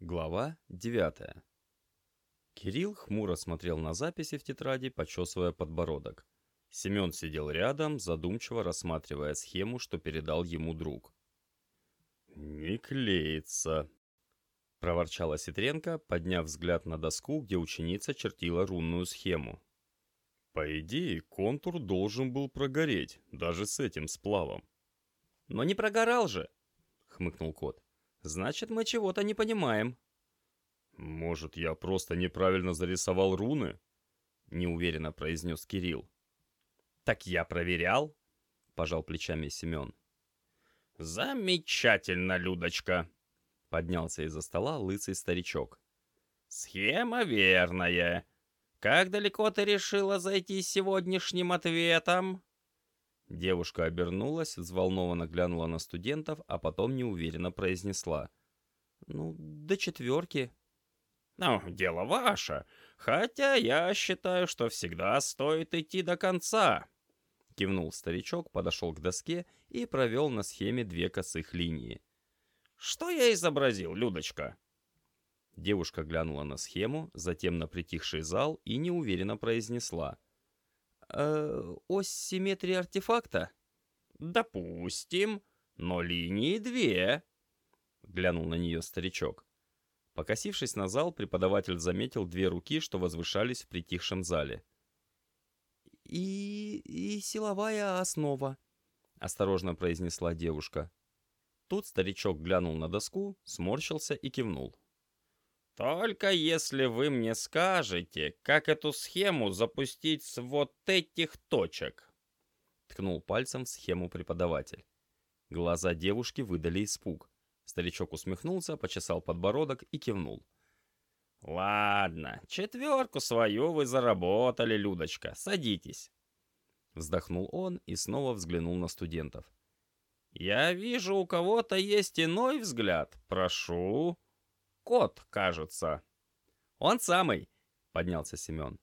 Глава 9 Кирилл хмуро смотрел на записи в тетради, почесывая подбородок. Семен сидел рядом, задумчиво рассматривая схему, что передал ему друг. «Не клеится», — проворчала Ситренко, подняв взгляд на доску, где ученица чертила рунную схему. «По идее, контур должен был прогореть, даже с этим сплавом». «Но не прогорал же!» — хмыкнул кот. Значит, мы чего-то не понимаем. Может, я просто неправильно зарисовал руны? Неуверенно произнес Кирилл. Так я проверял, пожал плечами Семен. Замечательно, Людочка, поднялся из-за стола лысый старичок. Схема верная. Как далеко ты решила зайти сегодняшним ответом? Девушка обернулась, взволнованно глянула на студентов, а потом неуверенно произнесла. «Ну, до четверки». «Ну, дело ваше. Хотя я считаю, что всегда стоит идти до конца». Кивнул старичок, подошел к доске и провел на схеме две косых линии. «Что я изобразил, Людочка?» Девушка глянула на схему, затем на притихший зал и неуверенно произнесла э, ось симметрии артефакта?» «Допустим, но линии две», — глянул на нее старичок. Покосившись на зал, преподаватель заметил две руки, что возвышались в притихшем зале. «И... и силовая основа», — осторожно произнесла девушка. Тут старичок глянул на доску, сморщился и кивнул. Только если вы мне скажете, как эту схему запустить с вот этих точек. Ткнул пальцем в схему преподаватель. Глаза девушки выдали испуг. Старичок усмехнулся, почесал подбородок и кивнул. «Ладно, четверку свою вы заработали, Людочка, садитесь». Вздохнул он и снова взглянул на студентов. «Я вижу, у кого-то есть иной взгляд. Прошу» кот, кажется». «Он самый», — поднялся Семен.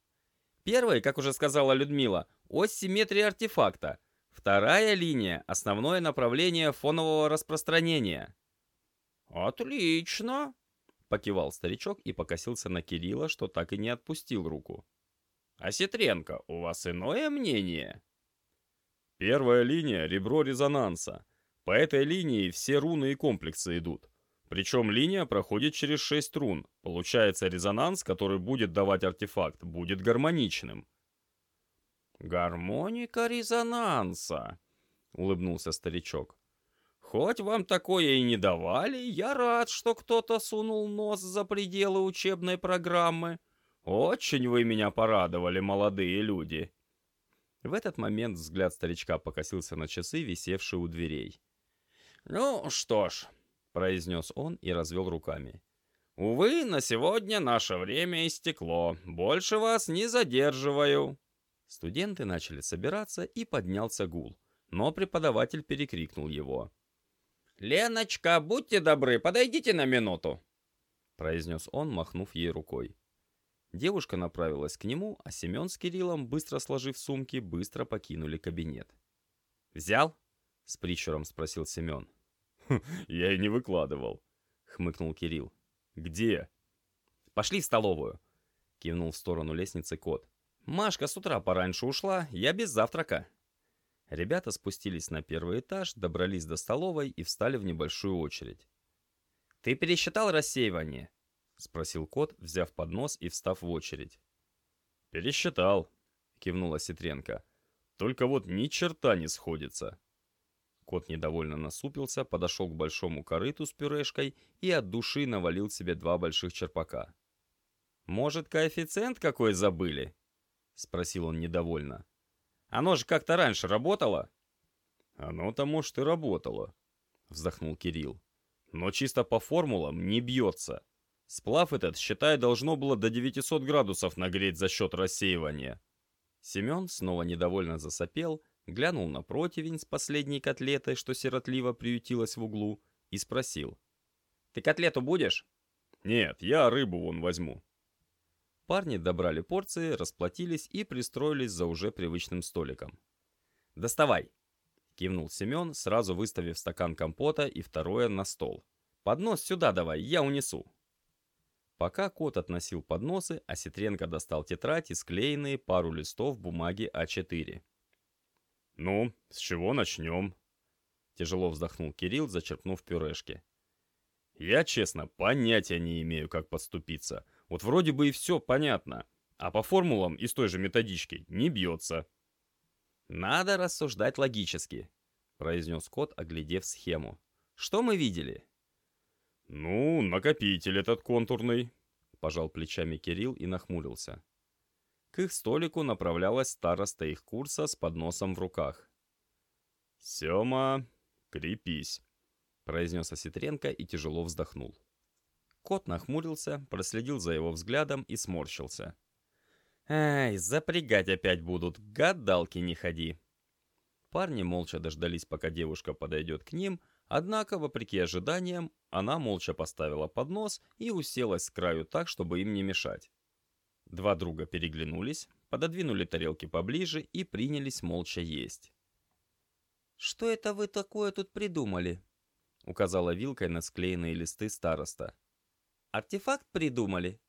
«Первый, как уже сказала Людмила, ось симметрии артефакта. Вторая линия — основное направление фонового распространения». «Отлично», — покивал старичок и покосился на Кирилла, что так и не отпустил руку. «А Ситренко, у вас иное мнение?» «Первая линия — ребро резонанса. По этой линии все руны и комплексы идут. Причем линия проходит через 6 рун. Получается резонанс, который будет давать артефакт, будет гармоничным. «Гармоника резонанса», — улыбнулся старичок. «Хоть вам такое и не давали, я рад, что кто-то сунул нос за пределы учебной программы. Очень вы меня порадовали, молодые люди». В этот момент взгляд старичка покосился на часы, висевшие у дверей. «Ну что ж, произнес он и развел руками. «Увы, на сегодня наше время истекло. Больше вас не задерживаю». Студенты начали собираться, и поднялся гул. Но преподаватель перекрикнул его. «Леночка, будьте добры, подойдите на минуту!» произнес он, махнув ей рукой. Девушка направилась к нему, а Семен с Кириллом, быстро сложив сумки, быстро покинули кабинет. «Взял?» — с прищуром спросил Семен. «Я и не выкладывал», — хмыкнул Кирилл. «Где?» «Пошли в столовую», — кивнул в сторону лестницы кот. «Машка с утра пораньше ушла, я без завтрака». Ребята спустились на первый этаж, добрались до столовой и встали в небольшую очередь. «Ты пересчитал рассеивание?» — спросил кот, взяв поднос и встав в очередь. «Пересчитал», — кивнула Ситренко. «Только вот ни черта не сходится». Кот недовольно насупился, подошел к большому корыту с пюрешкой и от души навалил себе два больших черпака. «Может, коэффициент какой забыли?» — спросил он недовольно. «Оно же как-то раньше работало?» «Оно-то, может, и работало», — вздохнул Кирилл. «Но чисто по формулам не бьется. Сплав этот, считай, должно было до 900 градусов нагреть за счет рассеивания». Семен снова недовольно засопел, глянул на противень с последней котлетой, что сиротливо приютилась в углу, и спросил. «Ты котлету будешь?» «Нет, я рыбу вон возьму». Парни добрали порции, расплатились и пристроились за уже привычным столиком. «Доставай!» — кивнул Семен, сразу выставив стакан компота и второе на стол. «Поднос сюда давай, я унесу». Пока кот относил подносы, Осетренко достал тетрадь и склеенные пару листов бумаги А4. «Ну, с чего начнем?» Тяжело вздохнул Кирилл, зачерпнув пюрешки. «Я, честно, понятия не имею, как подступиться. Вот вроде бы и все понятно, а по формулам из той же методички не бьется». «Надо рассуждать логически», — произнес кот, оглядев схему. «Что мы видели?» «Ну, накопитель этот контурный», — пожал плечами Кирилл и нахмурился. К их столику направлялась староста их курса с подносом в руках. «Сема, крепись», — произнес Осетренко и тяжело вздохнул. Кот нахмурился, проследил за его взглядом и сморщился. «Эй, запрягать опять будут, гадалки не ходи!» Парни молча дождались, пока девушка подойдет к ним, однако, вопреки ожиданиям, она молча поставила поднос и уселась с краю так, чтобы им не мешать. Два друга переглянулись, пододвинули тарелки поближе и принялись молча есть. «Что это вы такое тут придумали?» — указала вилкой на склеенные листы староста. «Артефакт придумали?»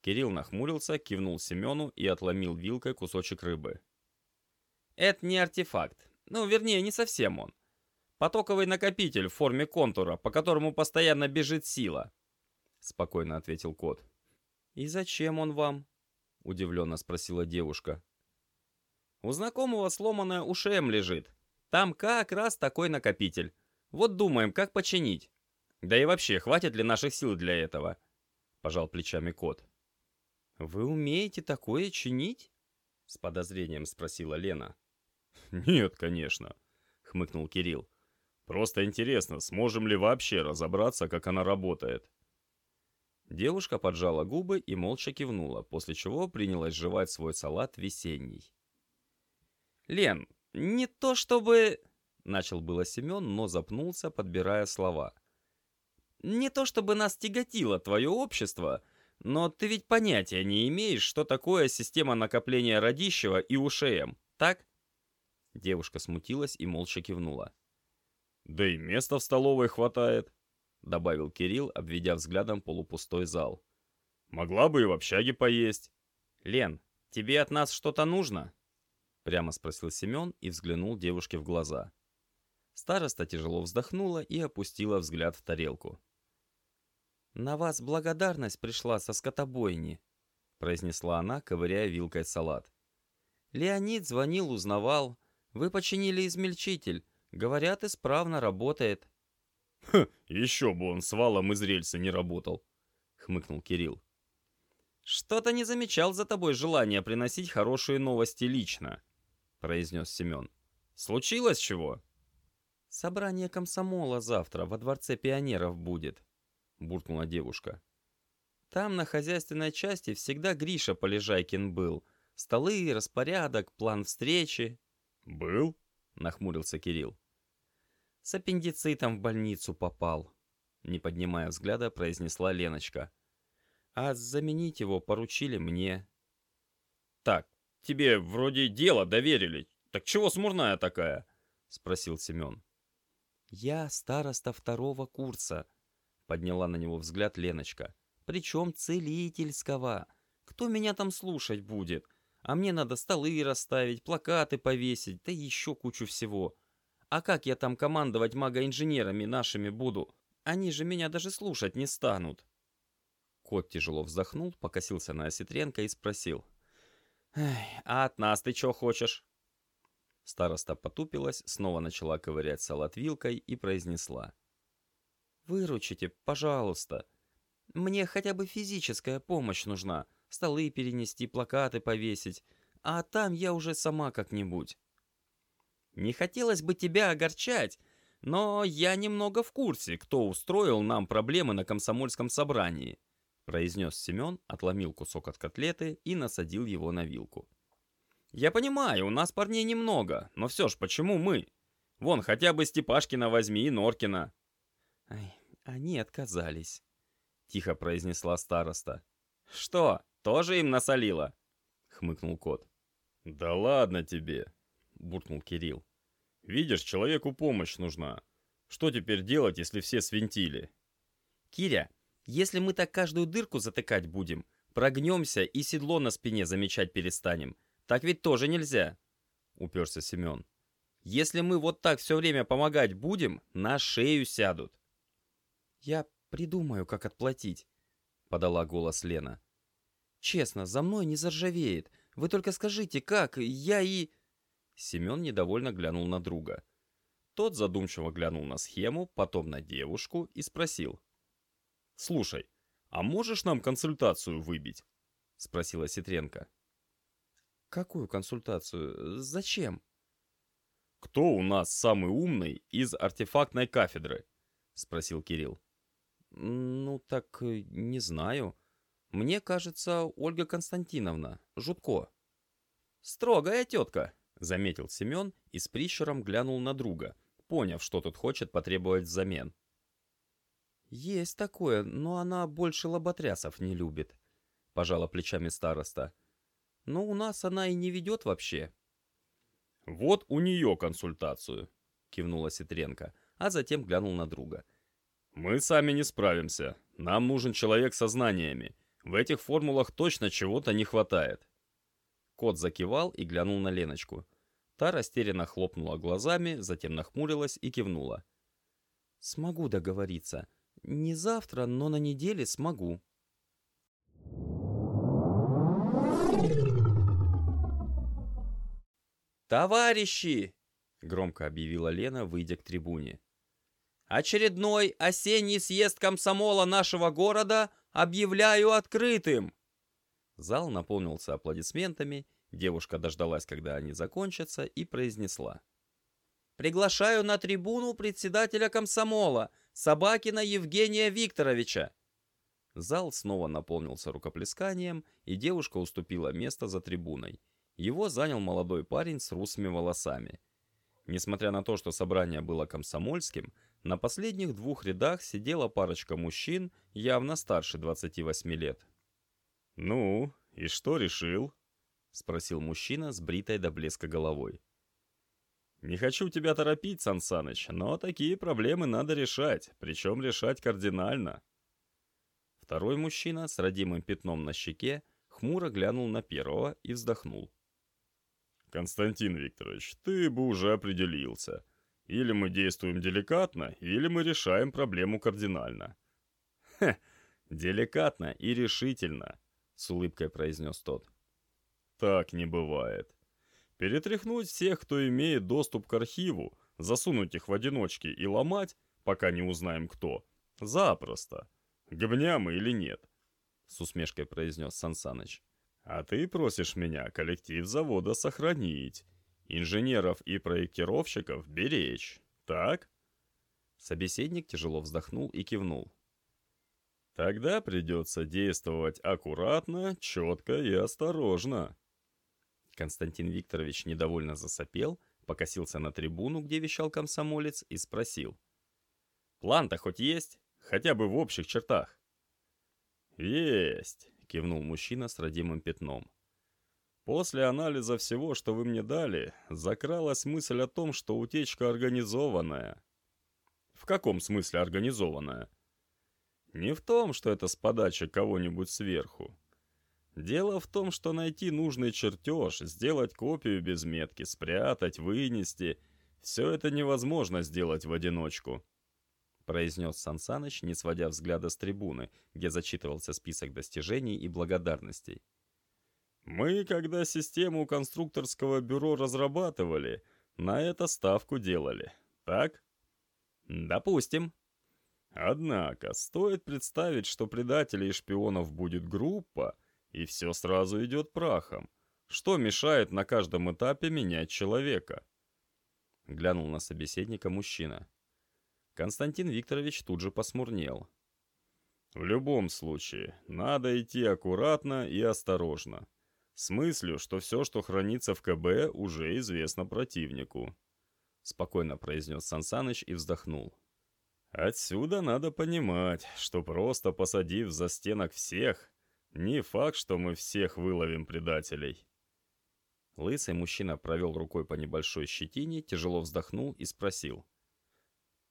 Кирилл нахмурился, кивнул Семену и отломил вилкой кусочек рыбы. «Это не артефакт. Ну, вернее, не совсем он. Потоковый накопитель в форме контура, по которому постоянно бежит сила», — спокойно ответил кот. «И зачем он вам?» — удивленно спросила девушка. «У знакомого сломанная ушем лежит. Там как раз такой накопитель. Вот думаем, как починить. Да и вообще, хватит ли наших сил для этого?» — пожал плечами кот. «Вы умеете такое чинить?» — с подозрением спросила Лена. «Нет, конечно», — хмыкнул Кирилл. «Просто интересно, сможем ли вообще разобраться, как она работает?» Девушка поджала губы и молча кивнула, после чего принялась жевать свой салат весенний. «Лен, не то чтобы...» — начал было Семен, но запнулся, подбирая слова. «Не то чтобы нас тяготило твое общество, но ты ведь понятия не имеешь, что такое система накопления Радищева и УШМ, так?» Девушка смутилась и молча кивнула. «Да и места в столовой хватает», — добавил Кирилл, обведя взглядом полупустой зал. «Могла бы и в общаге поесть». «Лен, тебе от нас что-то нужно?» Прямо спросил Семен и взглянул девушке в глаза. Староста тяжело вздохнула и опустила взгляд в тарелку. «На вас благодарность пришла со скотобойни», — произнесла она, ковыряя вилкой салат. «Леонид звонил, узнавал. Вы починили измельчитель. Говорят, исправно работает». «Ха, еще бы он с валом из рельса не работал», — хмыкнул Кирилл. «Что-то не замечал за тобой желания приносить хорошие новости лично», — произнес Семен. «Случилось чего?» «Собрание комсомола завтра во Дворце пионеров будет», — буркнула девушка. «Там на хозяйственной части всегда Гриша Полежайкин был. Столы, распорядок, план встречи». «Был?» — нахмурился Кирилл. С аппендицитом в больницу попал. Не поднимая взгляда, произнесла Леночка. А заменить его поручили мне. Так, тебе вроде дело доверили. Так чего смурная такая? Спросил Семен. Я староста второго курса. Подняла на него взгляд Леночка. Причем целительского. Кто меня там слушать будет? А мне надо столы расставить, плакаты повесить, да еще кучу всего. А как я там командовать магоинженерами нашими буду? Они же меня даже слушать не станут. Кот тяжело вздохнул, покосился на Осетренко и спросил. «А от нас ты что хочешь?» Староста потупилась, снова начала ковырять салат вилкой и произнесла. «Выручите, пожалуйста. Мне хотя бы физическая помощь нужна. Столы перенести, плакаты повесить. А там я уже сама как-нибудь». Не хотелось бы тебя огорчать, но я немного в курсе, кто устроил нам проблемы на комсомольском собрании», произнес Семен, отломил кусок от котлеты и насадил его на вилку. «Я понимаю, у нас парней немного, но все ж почему мы? Вон, хотя бы Степашкина возьми и Норкина». «Ай, они отказались», — тихо произнесла староста. «Что, тоже им насолила?» — хмыкнул кот. «Да ладно тебе», буркнул Кирилл. «Видишь, человеку помощь нужна. Что теперь делать, если все свинтили?» «Киря, Если мы так каждую дырку затыкать будем, прогнемся и седло на спине замечать перестанем. Так ведь тоже нельзя, уперся Семен. Если мы вот так все время помогать будем, на шею сядут. Я придумаю, как отплатить, подала голос Лена. Честно, за мной не заржавеет. Вы только скажите, как, я и... Семен недовольно глянул на друга. Тот задумчиво глянул на схему, потом на девушку и спросил. «Слушай, а можешь нам консультацию выбить?» — спросила Ситренко. «Какую консультацию? Зачем?» «Кто у нас самый умный из артефактной кафедры?» — спросил Кирилл. «Ну, так э, не знаю. Мне кажется, Ольга Константиновна. Жутко». «Строгая тетка», — заметил Семен и с прищуром глянул на друга, поняв, что тут хочет потребовать взамен. «Есть такое, но она больше лоботрясов не любит», — пожала плечами староста. «Но у нас она и не ведет вообще». «Вот у нее консультацию», — кивнула Ситренко, а затем глянул на друга. «Мы сами не справимся. Нам нужен человек со знаниями. В этих формулах точно чего-то не хватает». Кот закивал и глянул на Леночку. Та растерянно хлопнула глазами, затем нахмурилась и кивнула. «Смогу договориться. Не завтра, но на неделе смогу». «Товарищи!» — громко объявила Лена, выйдя к трибуне. «Очередной осенний съезд комсомола нашего города объявляю открытым!» Зал наполнился аплодисментами, девушка дождалась, когда они закончатся, и произнесла. «Приглашаю на трибуну председателя комсомола, Собакина Евгения Викторовича!» Зал снова наполнился рукоплесканием, и девушка уступила место за трибуной. Его занял молодой парень с русыми волосами. Несмотря на то, что собрание было комсомольским, на последних двух рядах сидела парочка мужчин, явно старше 28 лет. «Ну, и что решил?» — спросил мужчина с бритой до блеска головой. «Не хочу тебя торопить, Сансаныч, но такие проблемы надо решать, причем решать кардинально». Второй мужчина с родимым пятном на щеке хмуро глянул на первого и вздохнул. «Константин Викторович, ты бы уже определился. Или мы действуем деликатно, или мы решаем проблему кардинально». «Хе, деликатно и решительно», — с улыбкой произнес тот. «Так не бывает. Перетряхнуть всех, кто имеет доступ к архиву, засунуть их в одиночки и ломать, пока не узнаем кто, запросто. Гобня мы или нет?» — с усмешкой произнес Сансаныч. А ты просишь меня коллектив завода сохранить, инженеров и проектировщиков беречь, так? Собеседник тяжело вздохнул и кивнул. Тогда придется действовать аккуратно, четко и осторожно. Константин Викторович недовольно засопел, покосился на трибуну, где вещал комсомолец, и спросил. «План-то хоть есть? Хотя бы в общих чертах?» «Есть кивнул мужчина с родимым пятном. После анализа всего, что вы мне дали, закралась мысль о том, что утечка организованная. В каком смысле организованная? Не в том, что это с подачи кого-нибудь сверху. Дело в том, что найти нужный чертеж, сделать копию без метки, спрятать, вынести — все это невозможно сделать в одиночку произнес Сансаныч, не сводя взгляда с трибуны, где зачитывался список достижений и благодарностей. «Мы, когда систему конструкторского бюро разрабатывали, на это ставку делали, так?» «Допустим». «Однако, стоит представить, что предателей и шпионов будет группа, и все сразу идет прахом. Что мешает на каждом этапе менять человека?» Глянул на собеседника мужчина. Константин Викторович тут же посмурнел. В любом случае, надо идти аккуратно и осторожно. С мыслью, что все, что хранится в КБ, уже известно противнику. Спокойно произнес Сансаныч и вздохнул. Отсюда надо понимать, что просто посадив за стенок всех, не факт, что мы всех выловим предателей. Лысый мужчина провел рукой по небольшой щетине, тяжело вздохнул и спросил.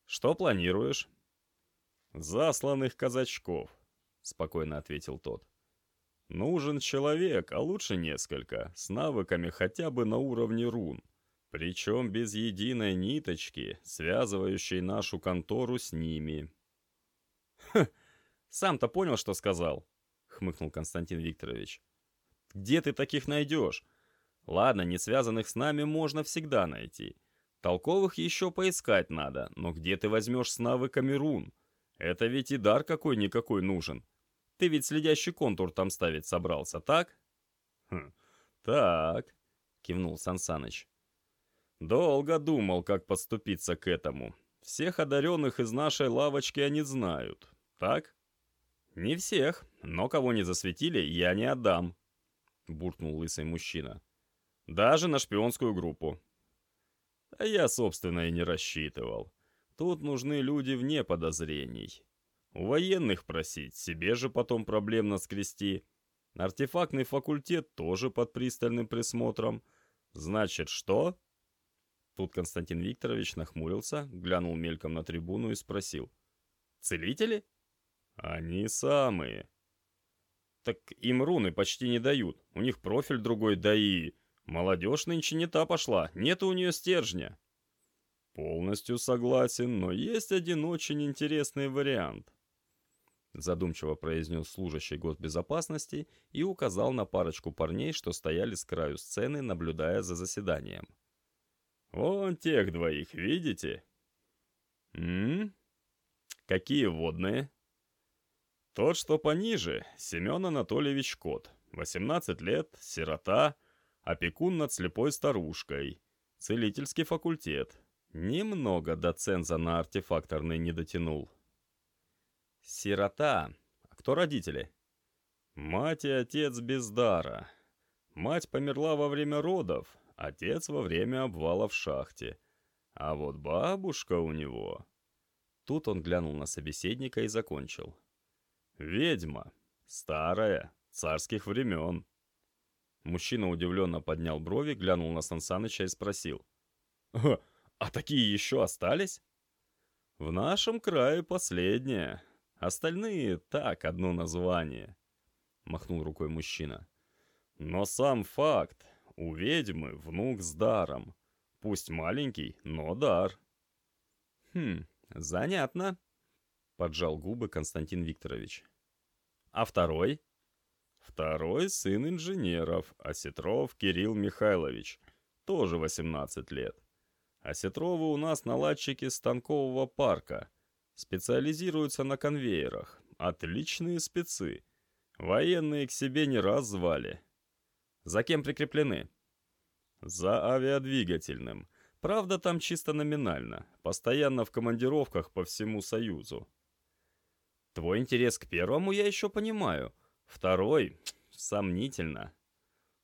Что планируешь? Засланных казачков. — спокойно ответил тот. «Нужен человек, а лучше несколько, с навыками хотя бы на уровне рун. Причем без единой ниточки, связывающей нашу контору с ними». «Ха! Сам-то понял, что сказал?» — хмыкнул Константин Викторович. «Где ты таких найдешь? Ладно, не связанных с нами можно всегда найти. Толковых еще поискать надо, но где ты возьмешь с навыками рун? Это ведь и дар какой-никакой нужен. Ты ведь следящий контур там ставить собрался, так? Хм, так, кивнул Сансаныч. Долго думал, как подступиться к этому. Всех одаренных из нашей лавочки они знают, так? Не всех, но кого не засветили, я не отдам, буркнул лысый мужчина. Даже на шпионскую группу. А я, собственно, и не рассчитывал. Тут нужны люди вне подозрений. У военных просить, себе же потом проблемно скрести. Артефактный факультет тоже под пристальным присмотром. Значит, что? Тут Константин Викторович нахмурился, глянул мельком на трибуну и спросил. «Целители?» «Они самые». «Так им руны почти не дают. У них профиль другой, да и...» Молодежь нынче не та пошла, нет у нее стержня. Полностью согласен, но есть один очень интересный вариант. Задумчиво произнес служащий госбезопасности и указал на парочку парней, что стояли с краю сцены, наблюдая за заседанием. «Вон тех двоих, видите?» «М? Какие водные?» «Тот, что пониже, Семен Анатольевич Кот, 18 лет, сирота, опекун над слепой старушкой, целительский факультет. Немного до ценза на артефакторный не дотянул. Сирота. А кто родители? Мать и отец без дара. Мать померла во время родов, отец во время обвала в шахте. А вот бабушка у него... Тут он глянул на собеседника и закончил. «Ведьма. Старая, царских времен. Мужчина удивленно поднял брови, глянул на Сансаныча и спросил. «А такие еще остались?» «В нашем крае последнее. Остальные так, одно название», — махнул рукой мужчина. «Но сам факт. У ведьмы внук с даром. Пусть маленький, но дар». «Хм, занятно», — поджал губы Константин Викторович. «А второй?» Второй сын инженеров, Осетров Кирилл Михайлович, тоже 18 лет. Осетровы у нас наладчики станкового парка. Специализируются на конвейерах. Отличные спецы. Военные к себе не раз звали. За кем прикреплены? За авиадвигательным. Правда, там чисто номинально. Постоянно в командировках по всему Союзу. Твой интерес к первому я еще понимаю. Второй — сомнительно.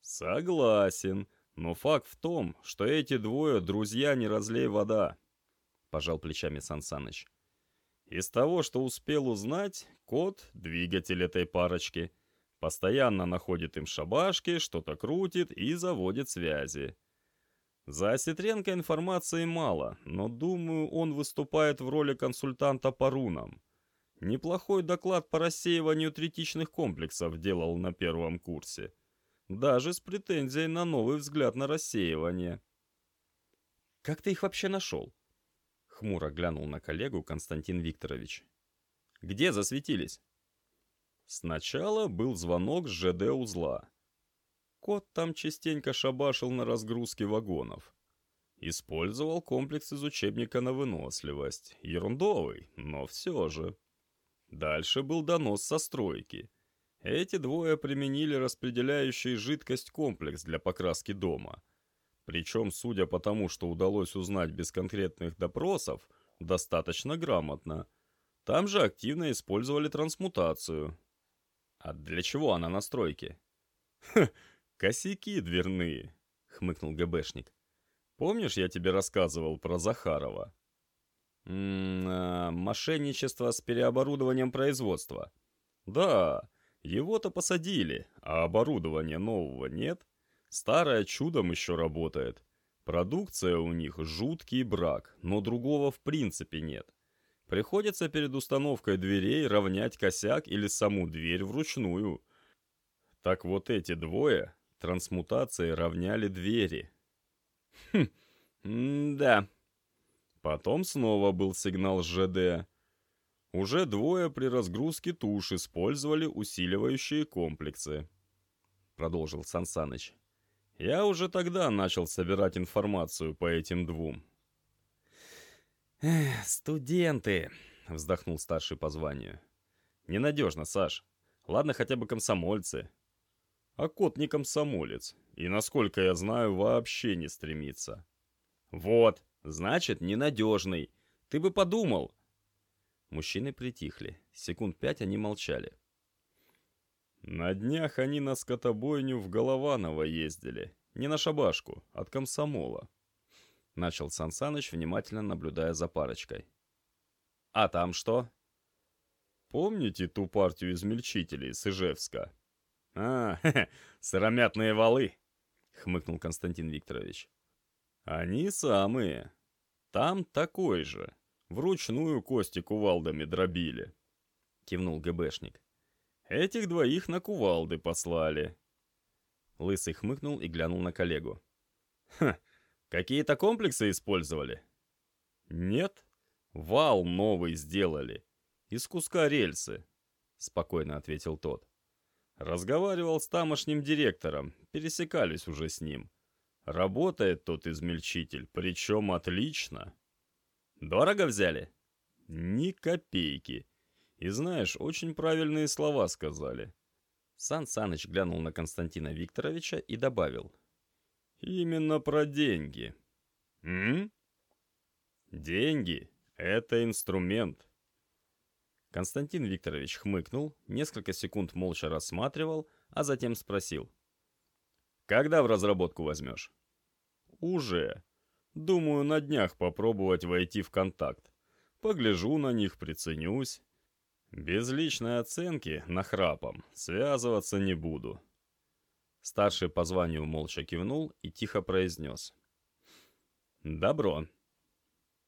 Согласен, но факт в том, что эти двое друзья не разлей вода, — пожал плечами Сансаныч. Из того, что успел узнать, кот — двигатель этой парочки. Постоянно находит им шабашки, что-то крутит и заводит связи. За Осетренко информации мало, но, думаю, он выступает в роли консультанта по рунам. Неплохой доклад по рассеиванию третичных комплексов делал на первом курсе. Даже с претензией на новый взгляд на рассеивание. «Как ты их вообще нашел?» Хмуро глянул на коллегу Константин Викторович. «Где засветились?» Сначала был звонок с ЖД-узла. Кот там частенько шабашил на разгрузке вагонов. Использовал комплекс из учебника на выносливость. Ерундовый, но все же. Дальше был донос со стройки. Эти двое применили распределяющий жидкость комплекс для покраски дома. Причем, судя по тому, что удалось узнать без конкретных допросов, достаточно грамотно. Там же активно использовали трансмутацию. А для чего она на стройке? Ха, косяки дверные, хмыкнул ГБшник. Помнишь, я тебе рассказывал про Захарова? М -м, мошенничество с переоборудованием производства. Да, его-то посадили, а оборудования нового нет. Старое чудом еще работает. Продукция у них жуткий брак, но другого в принципе нет. Приходится перед установкой дверей равнять косяк или саму дверь вручную. Так вот эти двое трансмутацией равняли двери. Хм, да. Потом снова был сигнал ЖД. Уже двое при разгрузке туш использовали усиливающие комплексы. Продолжил Сансаныч. Я уже тогда начал собирать информацию по этим двум. Эх, студенты, вздохнул старший по званию. Ненадежно, Саш. Ладно, хотя бы комсомольцы. А кот не комсомолец. И, насколько я знаю, вообще не стремится. Вот, значит, ненадежный. Ты бы подумал. Мужчины притихли. Секунд пять они молчали. На днях они на скотобойню в Голованово ездили. Не на шабашку, от комсомола. Начал Сансаныч, внимательно наблюдая за парочкой. А там что? Помните ту партию измельчителей с Ижевска? А, хе -хе, сыромятные валы, хмыкнул Константин Викторович. Они самые. Там такой же. Вручную кости кувалдами дробили. Кивнул ГБшник. Этих двоих на кувалды послали. Лысый хмыкнул и глянул на коллегу. «Ха, какие-то комплексы использовали?» «Нет, вал новый сделали. Из куска рельсы», — спокойно ответил тот. Разговаривал с тамошним директором, пересекались уже с ним. Работает тот измельчитель, причем отлично. Дорого взяли? Ни копейки. И знаешь, очень правильные слова сказали. Сан Саныч глянул на Константина Викторовича и добавил. Именно про деньги. М? Деньги — это инструмент. Константин Викторович хмыкнул, несколько секунд молча рассматривал, а затем спросил. «Когда в разработку возьмешь?» «Уже. Думаю, на днях попробовать войти в контакт. Погляжу на них, приценюсь. Без личной оценки, нахрапом, связываться не буду. Старший по званию молча кивнул и тихо произнес. «Добро.